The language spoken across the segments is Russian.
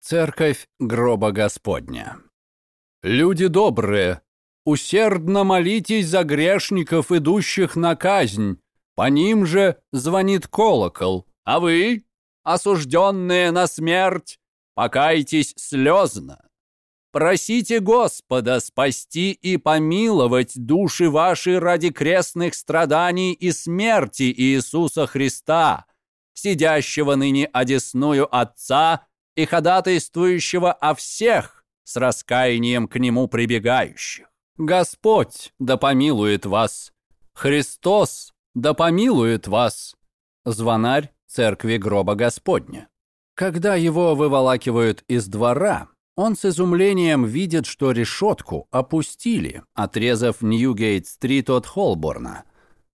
Церковь гроба Господня. Люди добрые, усердно молитесь за грешников, идущих на казнь. По ним же звонит колокол. А вы, осужденные на смерть, покайтесь слезно. Просите Господа спасти и помиловать души ваши ради крестных страданий и смерти Иисуса Христа, сидящего ныне одесную Отца и ходатайствующего о всех с раскаянием к Нему прибегающих. Господь да помилует вас, Христос да помилует вас. Звонарь церкви гроба Господня. Когда его выволакивают из двора, он с изумлением видит, что решетку опустили, отрезав Ньюгейт-стрит от Холборна.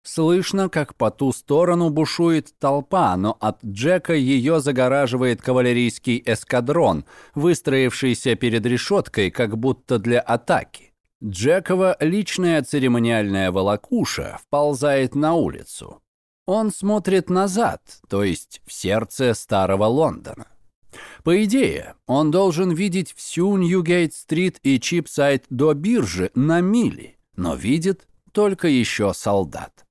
Слышно, как по ту сторону бушует толпа, но от Джека ее загораживает кавалерийский эскадрон, выстроившийся перед решеткой, как будто для атаки. Джекова личная церемониальная волокуша вползает на улицу. Он смотрит назад, то есть в сердце старого Лондона. По идее, он должен видеть всю Ньюгейт-стрит и Чипсайд до биржи на мили, но видит только еще солдат.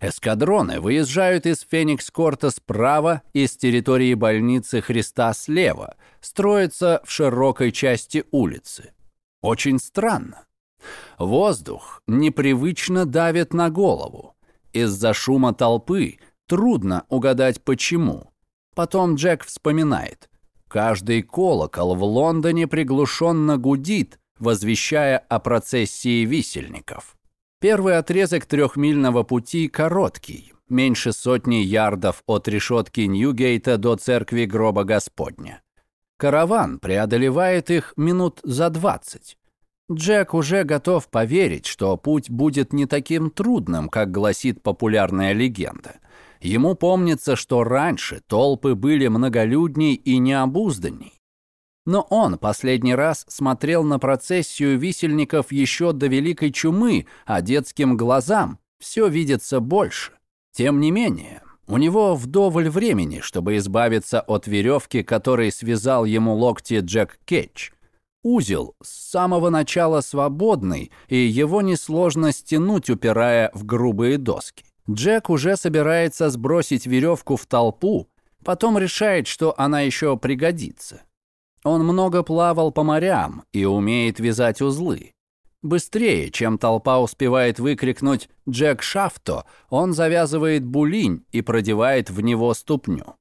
Эскадроны выезжают из Феникс-Корта справа и с территории больницы Христа слева, строятся в широкой части улицы. Очень странно. Воздух непривычно давит на голову. Из-за шума толпы трудно угадать почему. Потом Джек вспоминает. Каждый колокол в Лондоне приглушенно гудит, возвещая о процессии висельников. Первый отрезок трехмильного пути короткий, меньше сотни ярдов от решетки Ньюгейта до церкви гроба Господня. Караван преодолевает их минут за двадцать. Джек уже готов поверить, что путь будет не таким трудным, как гласит популярная легенда. Ему помнится, что раньше толпы были многолюдней и необузданней. Но он последний раз смотрел на процессию висельников еще до Великой Чумы, а детским глазам все видится больше. Тем не менее, у него вдоволь времени, чтобы избавиться от веревки, которой связал ему локти Джек Кетч. Узел с самого начала свободный, и его несложно стянуть, упирая в грубые доски. Джек уже собирается сбросить веревку в толпу, потом решает, что она еще пригодится. Он много плавал по морям и умеет вязать узлы. Быстрее, чем толпа успевает выкрикнуть «Джек Шафто», он завязывает булинь и продевает в него ступню.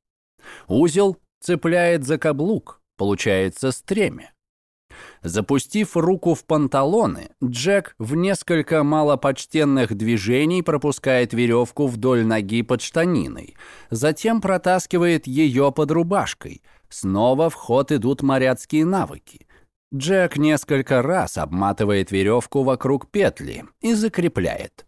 Узел цепляет за каблук, получается стремя. Запустив руку в панталоны, Джек в несколько малопочтенных движений пропускает веревку вдоль ноги под штаниной, затем протаскивает ее под рубашкой. Снова в ход идут моряцкие навыки. Джек несколько раз обматывает веревку вокруг петли и закрепляет.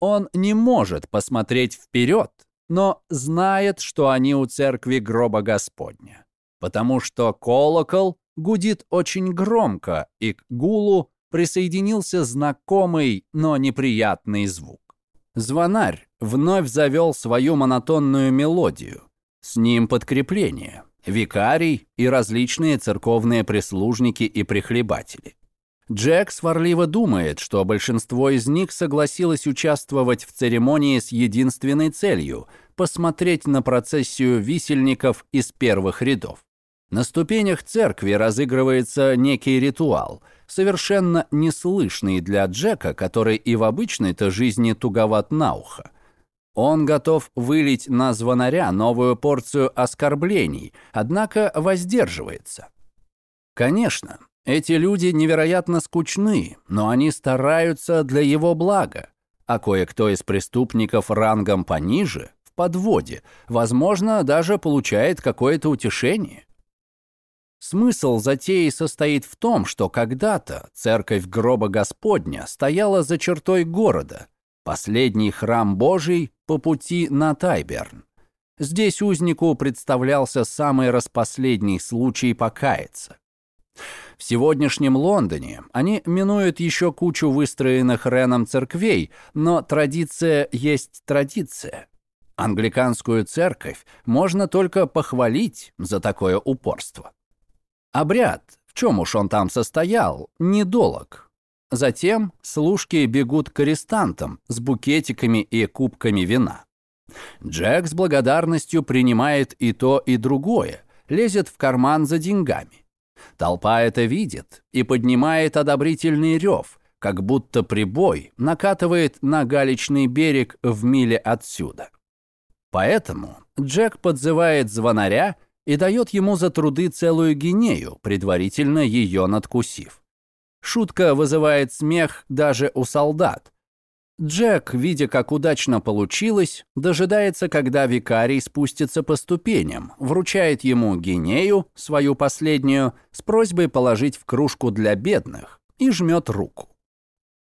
Он не может посмотреть вперед, но знает, что они у церкви гроба Господня, потому что колокол гудит очень громко, и к гулу присоединился знакомый, но неприятный звук. Звонарь вновь завел свою монотонную мелодию. С ним подкрепление, викарий и различные церковные прислужники и прихлебатели. Джек сварливо думает, что большинство из них согласилось участвовать в церемонии с единственной целью – посмотреть на процессию висельников из первых рядов. На ступенях церкви разыгрывается некий ритуал, совершенно неслышный для Джека, который и в обычной-то жизни туговат на ухо. Он готов вылить на звонаря новую порцию оскорблений, однако воздерживается. Конечно, эти люди невероятно скучны, но они стараются для его блага, а кое-кто из преступников рангом пониже, в подводе, возможно, даже получает какое-то утешение. Смысл затеи состоит в том, что когда-то церковь гроба Господня стояла за чертой города, последний храм Божий по пути на Тайберн. Здесь узнику представлялся самый распоследний случай покаяться. В сегодняшнем Лондоне они минуют еще кучу выстроенных Реном церквей, но традиция есть традиция. Англиканскую церковь можно только похвалить за такое упорство. Обряд, в чем уж он там состоял, недолог. Затем служки бегут к арестантам с букетиками и кубками вина. Джек с благодарностью принимает и то, и другое, лезет в карман за деньгами. Толпа это видит и поднимает одобрительный рев, как будто прибой накатывает на галечный берег в миле отсюда. Поэтому Джек подзывает звонаря и дает ему за труды целую гинею, предварительно ее надкусив. Шутка вызывает смех даже у солдат. Джек, видя, как удачно получилось, дожидается, когда викарий спустится по ступеням, вручает ему гинею, свою последнюю, с просьбой положить в кружку для бедных, и жмет руку.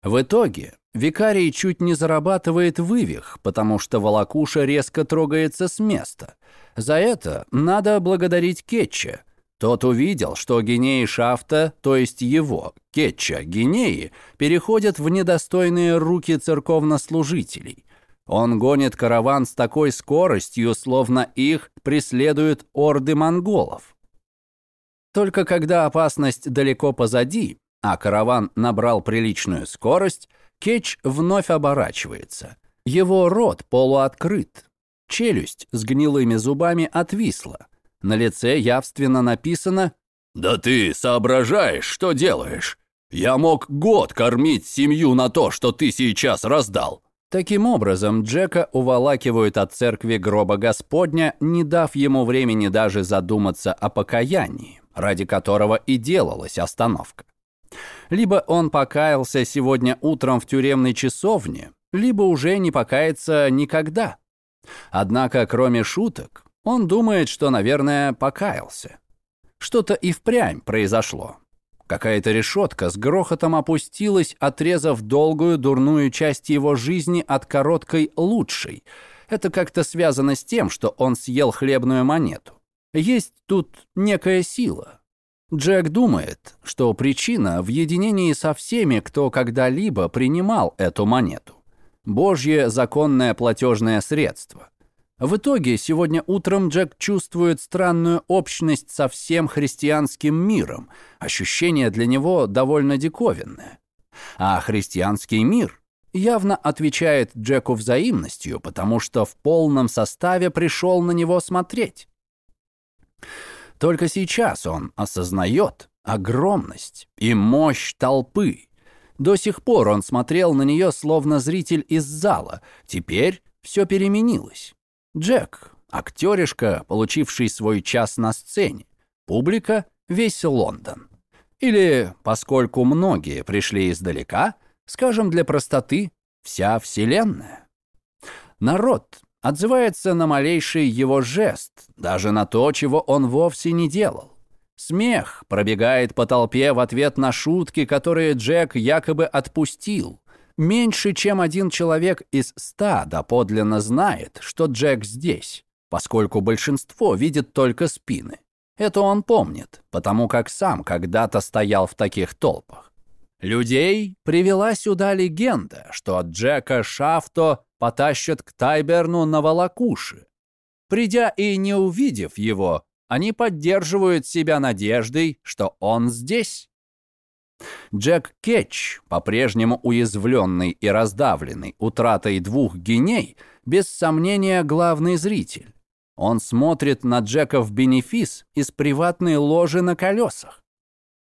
В итоге викарий чуть не зарабатывает вывих, потому что волокуша резко трогается с места. За это надо благодарить Кетча. Тот увидел, что гинеи шафта, то есть его, Кетча, гинеи, переходят в недостойные руки церковнослужителей. Он гонит караван с такой скоростью, словно их преследуют орды монголов. Только когда опасность далеко позади, а караван набрал приличную скорость, Кетч вновь оборачивается. Его рот полуоткрыт. Челюсть с гнилыми зубами отвисла. На лице явственно написано «Да ты соображаешь, что делаешь? Я мог год кормить семью на то, что ты сейчас раздал». Таким образом, Джека уволакивают от церкви гроба Господня, не дав ему времени даже задуматься о покаянии, ради которого и делалась остановка. Либо он покаялся сегодня утром в тюремной часовне, либо уже не покается никогда. Однако, кроме шуток, он думает, что, наверное, покаялся. Что-то и впрямь произошло. Какая-то решетка с грохотом опустилась, отрезав долгую дурную часть его жизни от короткой лучшей. Это как-то связано с тем, что он съел хлебную монету. Есть тут некая сила, Джек думает, что причина в единении со всеми, кто когда-либо принимал эту монету. Божье законное платежное средство. В итоге, сегодня утром Джек чувствует странную общность со всем христианским миром. Ощущение для него довольно диковинное. А христианский мир явно отвечает Джеку взаимностью, потому что в полном составе пришел на него смотреть. Только сейчас он осознает огромность и мощь толпы. До сих пор он смотрел на нее словно зритель из зала. Теперь все переменилось. Джек, актеришка, получивший свой час на сцене. Публика — весь Лондон. Или, поскольку многие пришли издалека, скажем для простоты, вся Вселенная. Народ отзывается на малейший его жест, даже на то, чего он вовсе не делал. Смех пробегает по толпе в ответ на шутки, которые Джек якобы отпустил. Меньше чем один человек из ста доподлинно знает, что Джек здесь, поскольку большинство видит только спины. Это он помнит, потому как сам когда-то стоял в таких толпах. Людей привела сюда легенда, что Джека Шафто потащат к Тайберну на волокуши. Придя и не увидев его, они поддерживают себя надеждой, что он здесь. Джек Кетч, по-прежнему уязвленный и раздавленный утратой двух геней, без сомнения главный зритель. Он смотрит на Джека в бенефис из приватной ложи на колесах.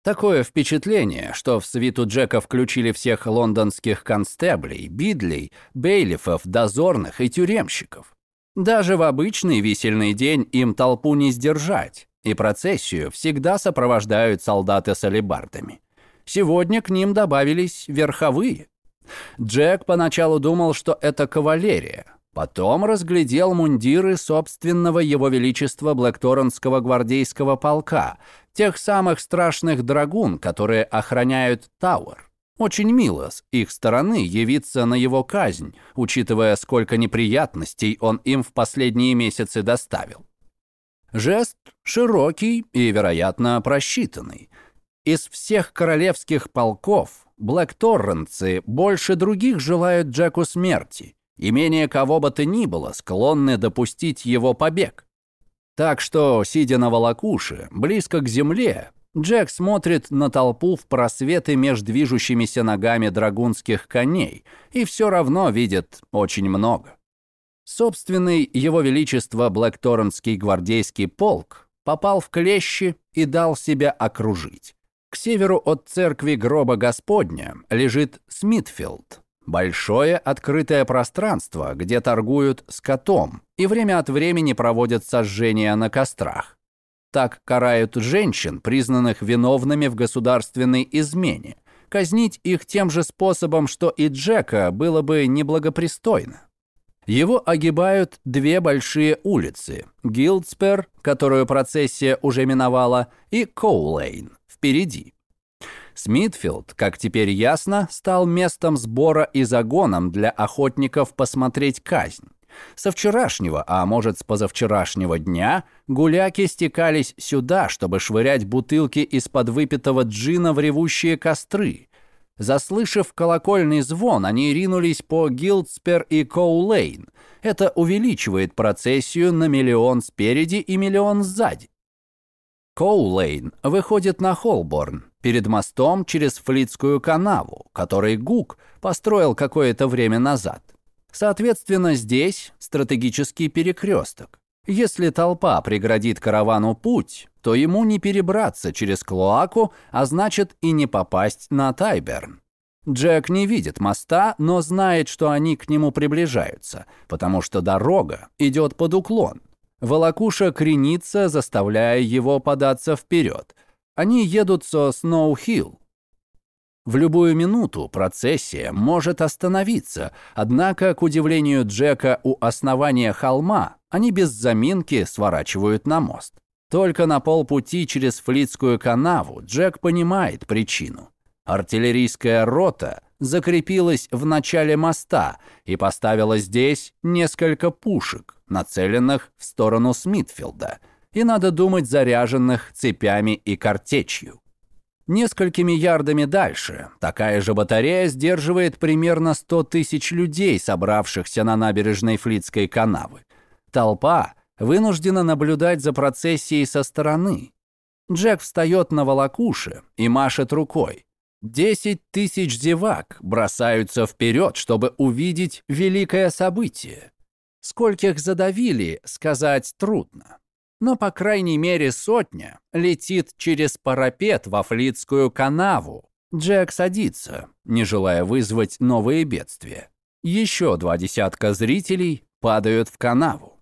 Такое впечатление, что в свиту Джека включили всех лондонских констеблей, бидлей, бейлифов, дозорных и тюремщиков. Даже в обычный висельный день им толпу не сдержать, и процессию всегда сопровождают солдаты с алебардами. Сегодня к ним добавились верховые. Джек поначалу думал, что это кавалерия, потом разглядел мундиры собственного его величества Блэкторнского гвардейского полка, тех самых страшных драгун, которые охраняют Тауэр. Очень мило с их стороны явиться на его казнь, учитывая, сколько неприятностей он им в последние месяцы доставил. Жест широкий и, вероятно, просчитанный. Из всех королевских полков блэкторренцы больше других желают Джеку смерти, и менее кого бы то ни было склонны допустить его побег. Так что, сидя на волокуше, близко к земле, Джек смотрит на толпу в просветы между движущимися ногами драгунских коней и все равно видит очень много. Собственный его величество Блэкторнский гвардейский полк попал в клещи и дал себя окружить. К северу от церкви гроба Господня лежит Смитфилд, большое открытое пространство, где торгуют скотом и время от времени проводят сожжения на кострах. Так карают женщин, признанных виновными в государственной измене. Казнить их тем же способом, что и Джека, было бы неблагопристойно. Его огибают две большие улицы – Гилдспер, которую процессия уже миновала, и Коулейн впереди. Смитфилд, как теперь ясно, стал местом сбора и загоном для охотников посмотреть казнь. Со вчерашнего, а может с позавчерашнего дня, гуляки стекались сюда, чтобы швырять бутылки из-под выпитого джина в ревущие костры. Заслышав колокольный звон, они ринулись по Гилдспер и Коулейн. Это увеличивает процессию на миллион спереди и миллион сзади. Коулейн выходит на Холборн, перед мостом через Флитскую канаву, который Гук построил какое-то время назад. Соответственно, здесь стратегический перекресток. Если толпа преградит каравану путь, то ему не перебраться через Клоаку, а значит и не попасть на Тайберн. Джек не видит моста, но знает, что они к нему приближаются, потому что дорога идет под уклон. Волокуша кренится, заставляя его податься вперед. Они едут со Сноу-Хилл, в любую минуту процессия может остановиться, однако, к удивлению Джека, у основания холма они без заминки сворачивают на мост. Только на полпути через Флитскую канаву Джек понимает причину. Артиллерийская рота закрепилась в начале моста и поставила здесь несколько пушек, нацеленных в сторону Смитфилда, и, надо думать, заряженных цепями и картечью. Несколькими ярдами дальше такая же батарея сдерживает примерно 100 тысяч людей, собравшихся на набережной Флитской канавы. Толпа вынуждена наблюдать за процессией со стороны. Джек встает на волокуше и машет рукой. Десять тысяч зевак бросаются вперед, чтобы увидеть великое событие. Скольких задавили, сказать трудно но, по крайней мере, сотня летит через парапет во Флитскую канаву. Джек садится, не желая вызвать новые бедствия. Еще два десятка зрителей падают в канаву.